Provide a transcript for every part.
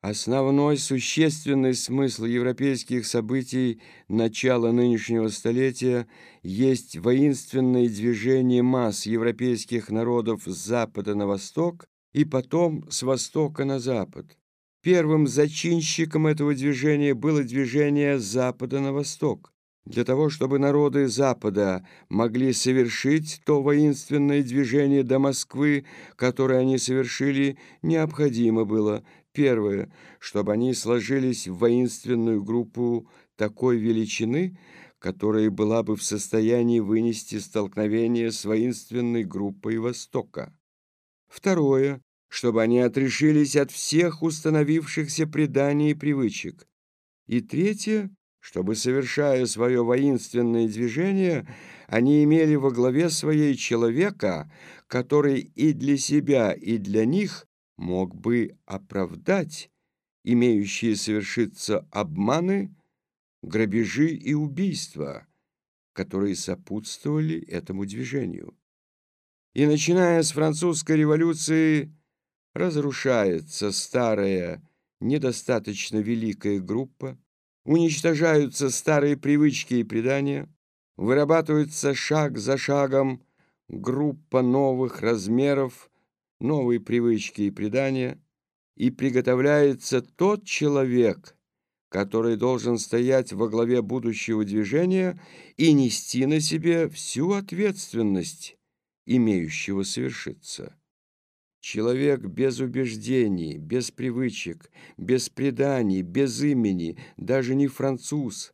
Основной существенный смысл европейских событий начала нынешнего столетия есть воинственное движение масс европейских народов с запада на восток и потом с востока на запад. Первым зачинщиком этого движения было движение с запада на восток. Для того, чтобы народы Запада могли совершить то воинственное движение до Москвы, которое они совершили, необходимо было – Первое, чтобы они сложились в воинственную группу такой величины, которая была бы в состоянии вынести столкновение с воинственной группой Востока. Второе, чтобы они отрешились от всех установившихся преданий и привычек. И третье, чтобы, совершая свое воинственное движение, они имели во главе своей человека, который и для себя, и для них мог бы оправдать имеющие совершиться обманы, грабежи и убийства, которые сопутствовали этому движению. И начиная с французской революции разрушается старая, недостаточно великая группа, уничтожаются старые привычки и предания, вырабатывается шаг за шагом группа новых размеров, новые привычки и предания, и приготовляется тот человек, который должен стоять во главе будущего движения и нести на себе всю ответственность, имеющего совершиться. Человек без убеждений, без привычек, без преданий, без имени, даже не француз.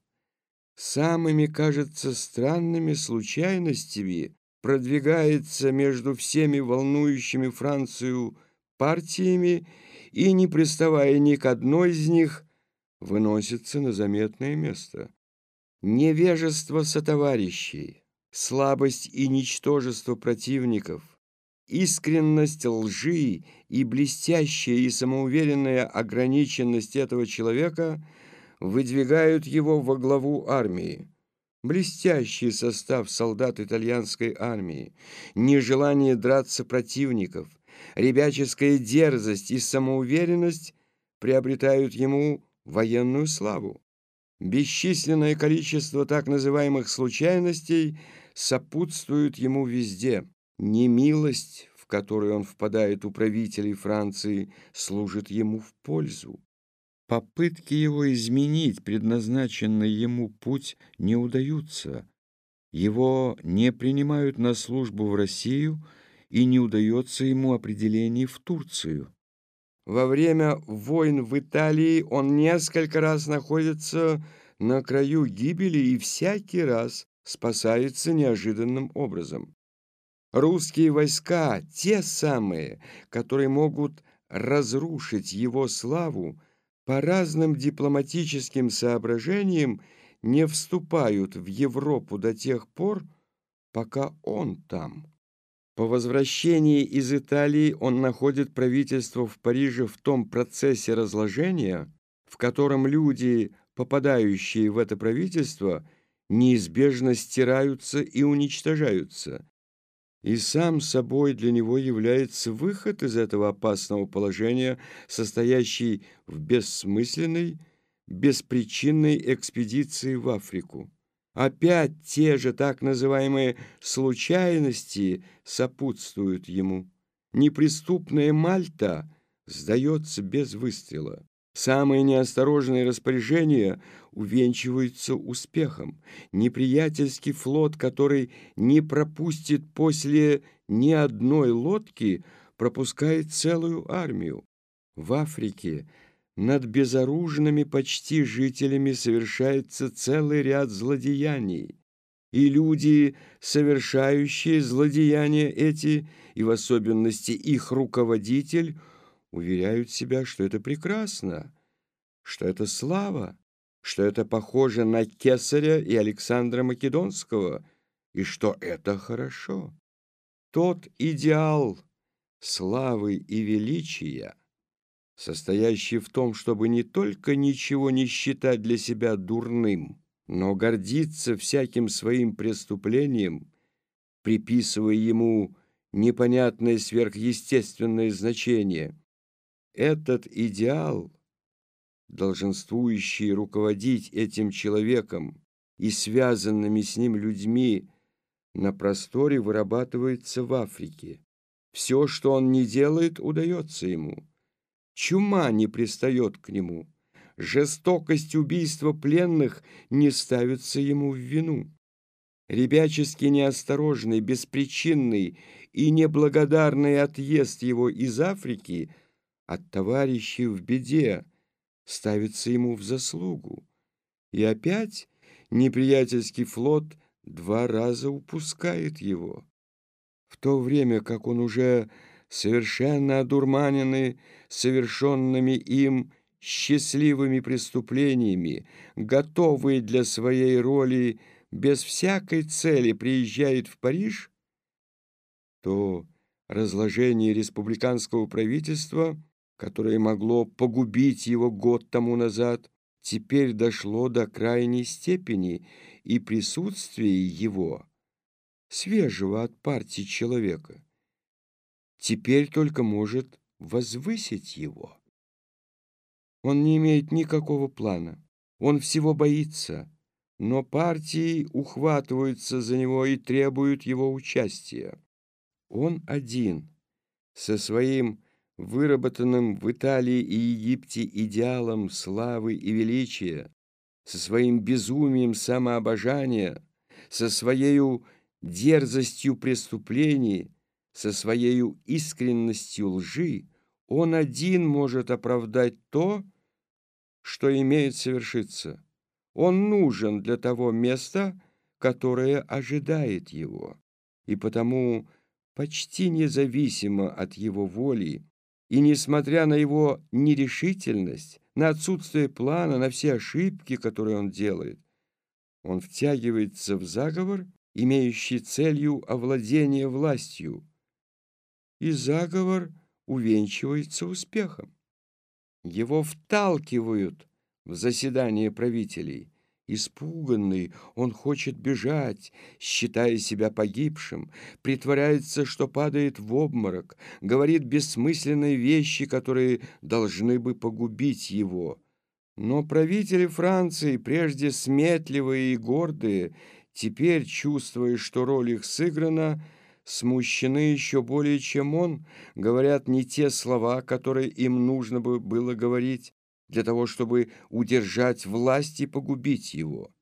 Самыми, кажется, странными случайностями продвигается между всеми волнующими Францию партиями и, не приставая ни к одной из них, выносится на заметное место. Невежество сотоварищей, слабость и ничтожество противников, искренность лжи и блестящая и самоуверенная ограниченность этого человека выдвигают его во главу армии блестящий состав солдат итальянской армии, нежелание драться противников, ребяческая дерзость и самоуверенность приобретают ему военную славу. Бесчисленное количество так называемых случайностей сопутствует ему везде. Немилость, в которую он впадает у правителей Франции, служит ему в пользу. Попытки его изменить предназначенный ему путь не удаются. Его не принимают на службу в Россию, и не удается ему определение в Турцию. Во время войн в Италии он несколько раз находится на краю гибели и всякий раз спасается неожиданным образом. Русские войска, те самые, которые могут разрушить его славу, по разным дипломатическим соображениям не вступают в Европу до тех пор, пока он там. По возвращении из Италии он находит правительство в Париже в том процессе разложения, в котором люди, попадающие в это правительство, неизбежно стираются и уничтожаются, и сам собой для него является выход из этого опасного положения, состоящий в бессмысленной, беспричинной экспедиции в Африку. Опять те же так называемые случайности сопутствуют ему. Неприступная Мальта сдается без выстрела. Самые неосторожные распоряжения увенчиваются успехом. Неприятельский флот, который не пропустит после ни одной лодки, пропускает целую армию. В Африке над безоружными почти жителями совершается целый ряд злодеяний. И люди, совершающие злодеяния эти, и в особенности их руководитель – уверяют себя, что это прекрасно, что это слава, что это похоже на Кесаря и Александра Македонского, и что это хорошо. Тот идеал славы и величия, состоящий в том, чтобы не только ничего не считать для себя дурным, но гордиться всяким своим преступлением, приписывая ему непонятное сверхъестественное значение – этот идеал долженствующие руководить этим человеком и связанными с ним людьми, на просторе вырабатывается в Африке. Все, что он не делает, удается ему. Чума не пристает к нему. Жестокость убийства пленных не ставится ему в вину. Ребячески неосторожный, беспричинный и неблагодарный отъезд его из Африки от товарищей в беде ставится ему в заслугу. И опять неприятельский флот два раза упускает его. В то время как он уже совершенно одурманенный совершенными им счастливыми преступлениями, готовый для своей роли без всякой цели приезжает в Париж, то разложение республиканского правительства, которое могло погубить его год тому назад, теперь дошло до крайней степени, и присутствие его, свежего от партии человека, теперь только может возвысить его. Он не имеет никакого плана, он всего боится, но партии ухватываются за него и требуют его участия. Он один, со своим выработанным в Италии и Египте идеалом славы и величия, со своим безумием самообожания, со своей дерзостью преступлений, со своей искренностью лжи, он один может оправдать то, что имеет совершиться. Он нужен для того места, которое ожидает его, и потому почти независимо от его воли и несмотря на его нерешительность, на отсутствие плана, на все ошибки, которые он делает, он втягивается в заговор, имеющий целью овладение властью, и заговор увенчивается успехом. Его вталкивают в заседание правителей. Испуганный, он хочет бежать, считая себя погибшим, притворяется, что падает в обморок, говорит бессмысленные вещи, которые должны бы погубить его. Но правители Франции, прежде сметливые и гордые, теперь, чувствуя, что роль их сыграна, смущены еще более, чем он, говорят не те слова, которые им нужно бы было говорить, для того, чтобы удержать власть и погубить его.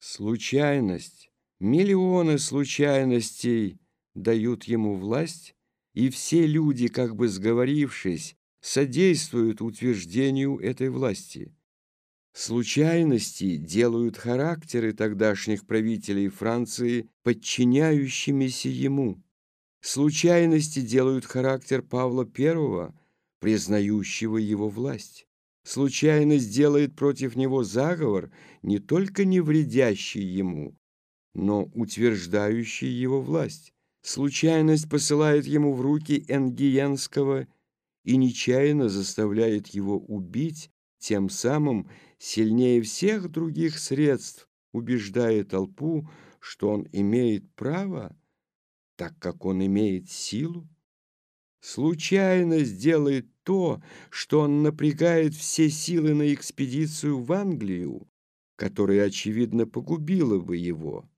Случайность, миллионы случайностей дают ему власть, и все люди, как бы сговорившись, содействуют утверждению этой власти. Случайности делают характеры тогдашних правителей Франции подчиняющимися ему. Случайности делают характер Павла I, признающего его власть. Случайность делает против него заговор, не только не вредящий ему, но утверждающий его власть. Случайность посылает ему в руки Энгиенского и нечаянно заставляет его убить, тем самым сильнее всех других средств, убеждая толпу, что он имеет право, так как он имеет силу. Случайность делает то, что он напрягает все силы на экспедицию в Англию, которая, очевидно, погубила бы его,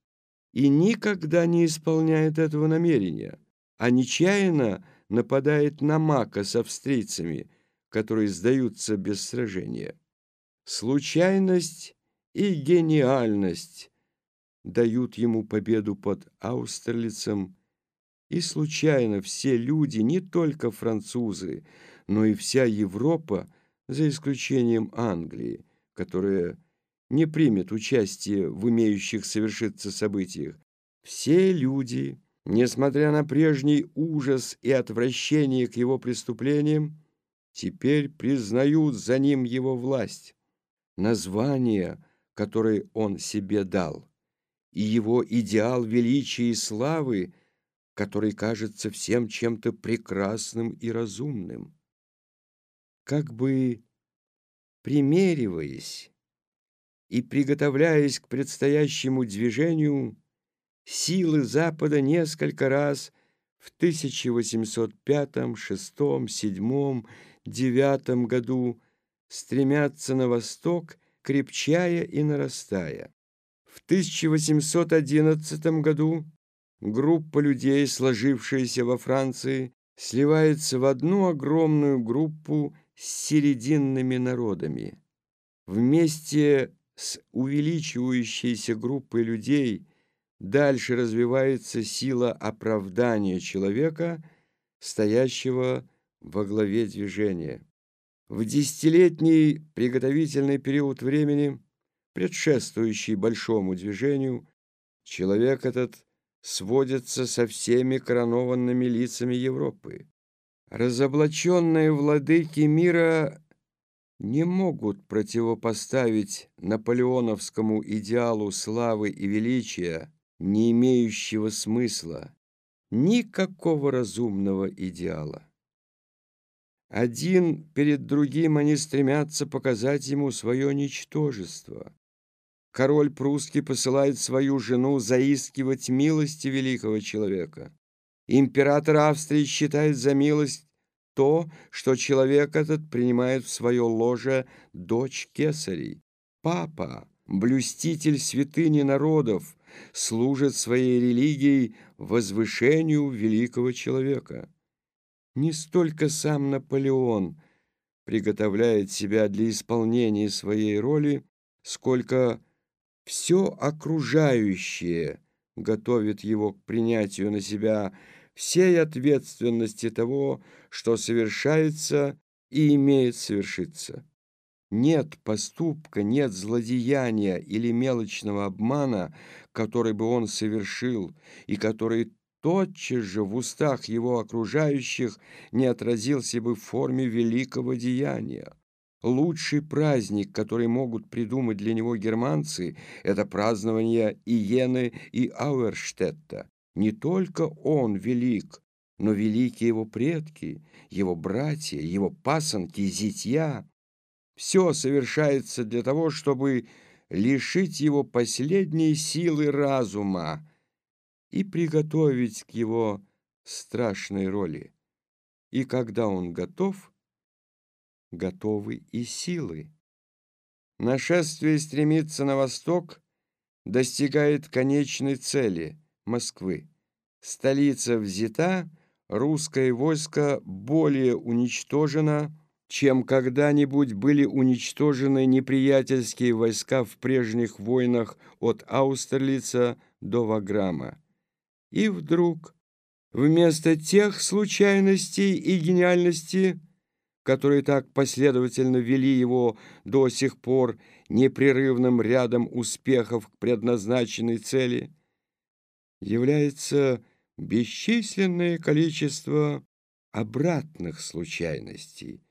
и никогда не исполняет этого намерения, а нечаянно нападает на Мака с австрийцами, которые сдаются без сражения. Случайность и гениальность дают ему победу под Аустерлицем, и случайно все люди, не только французы, но и вся Европа, за исключением Англии, которая не примет участие в имеющих совершиться событиях, все люди, несмотря на прежний ужас и отвращение к его преступлениям, теперь признают за ним его власть, название, которое он себе дал, и его идеал величия и славы, который кажется всем чем-то прекрасным и разумным как бы примериваясь и приготовляясь к предстоящему движению, силы Запада несколько раз в 1805, 6, 7, 9 году стремятся на восток, крепчая и нарастая. В 1811 году группа людей, сложившаяся во Франции, сливается в одну огромную группу с серединными народами. Вместе с увеличивающейся группой людей дальше развивается сила оправдания человека, стоящего во главе движения. В десятилетний приготовительный период времени, предшествующий большому движению, человек этот сводится со всеми коронованными лицами Европы. Разоблаченные владыки мира не могут противопоставить наполеоновскому идеалу славы и величия, не имеющего смысла, никакого разумного идеала. Один перед другим они стремятся показать ему свое ничтожество. Король прусский посылает свою жену заискивать милости великого человека. Император Австрии считает за милость то, что человек этот принимает в свое ложе дочь кесарей. Папа, блюститель святыни народов, служит своей религией возвышению великого человека. Не столько сам Наполеон приготовляет себя для исполнения своей роли, сколько все окружающее готовит его к принятию на себя всей ответственности того, что совершается и имеет совершиться. Нет поступка, нет злодеяния или мелочного обмана, который бы он совершил и который тотчас же в устах его окружающих не отразился бы в форме великого деяния. Лучший праздник, который могут придумать для него германцы, это празднование Иены и Ауэрштетта. Не только он велик, но велики его предки, его братья, его пасынки, зятья. Все совершается для того, чтобы лишить его последней силы разума, и приготовить к его страшной роли. И когда он готов, готовы и силы. Нашествие стремится на восток, достигает конечной цели – Москвы. Столица взята, русское войско более уничтожено, чем когда-нибудь были уничтожены неприятельские войска в прежних войнах от Аустерлица до Ваграма. И вдруг, вместо тех случайностей и гениальности, которые так последовательно вели его до сих пор непрерывным рядом успехов к предназначенной цели, является бесчисленное количество обратных случайностей.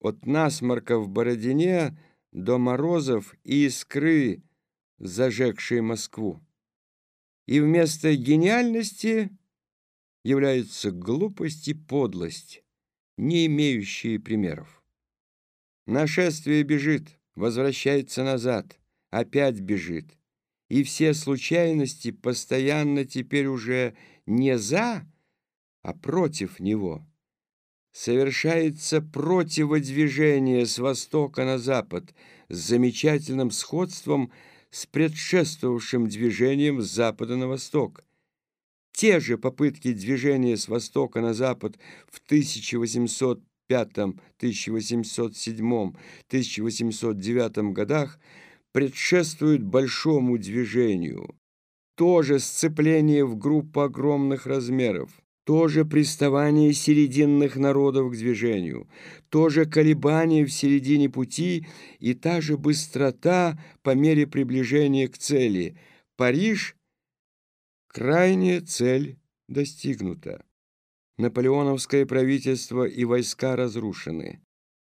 От насморка в Бородине до морозов и искры, зажегшей Москву и вместо гениальности являются глупость и подлость, не имеющие примеров. Нашествие бежит, возвращается назад, опять бежит, и все случайности постоянно теперь уже не за, а против него. Совершается противодвижение с востока на запад с замечательным сходством – с предшествовавшим движением с запада на восток. Те же попытки движения с востока на запад в 1805, 1807, 1809 годах предшествуют большому движению. Тоже сцепление в группу огромных размеров тоже приставание серединных народов к движению, тоже колебание в середине пути и та же быстрота по мере приближения к цели. Париж – крайняя цель достигнута. Наполеоновское правительство и войска разрушены.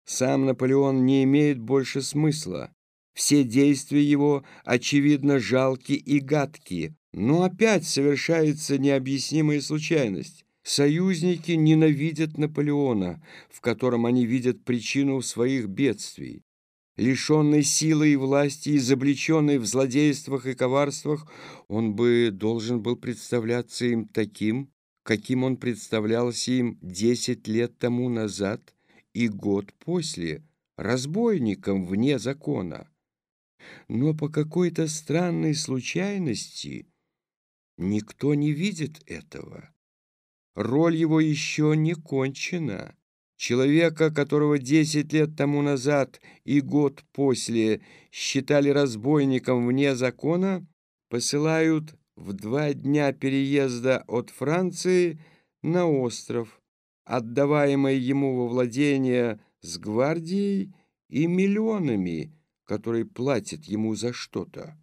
Сам Наполеон не имеет больше смысла. Все действия его, очевидно, жалки и гадки, но опять совершается необъяснимая случайность. Союзники ненавидят Наполеона, в котором они видят причину своих бедствий. Лишенный силы и власти, изобличенный в злодействах и коварствах, он бы должен был представляться им таким, каким он представлялся им десять лет тому назад и год после разбойником вне закона. Но по какой-то странной случайности никто не видит этого. Роль его еще не кончена. Человека, которого десять лет тому назад и год после считали разбойником вне закона, посылают в два дня переезда от Франции на остров, отдаваемый ему во владение с гвардией и миллионами, которые платят ему за что-то.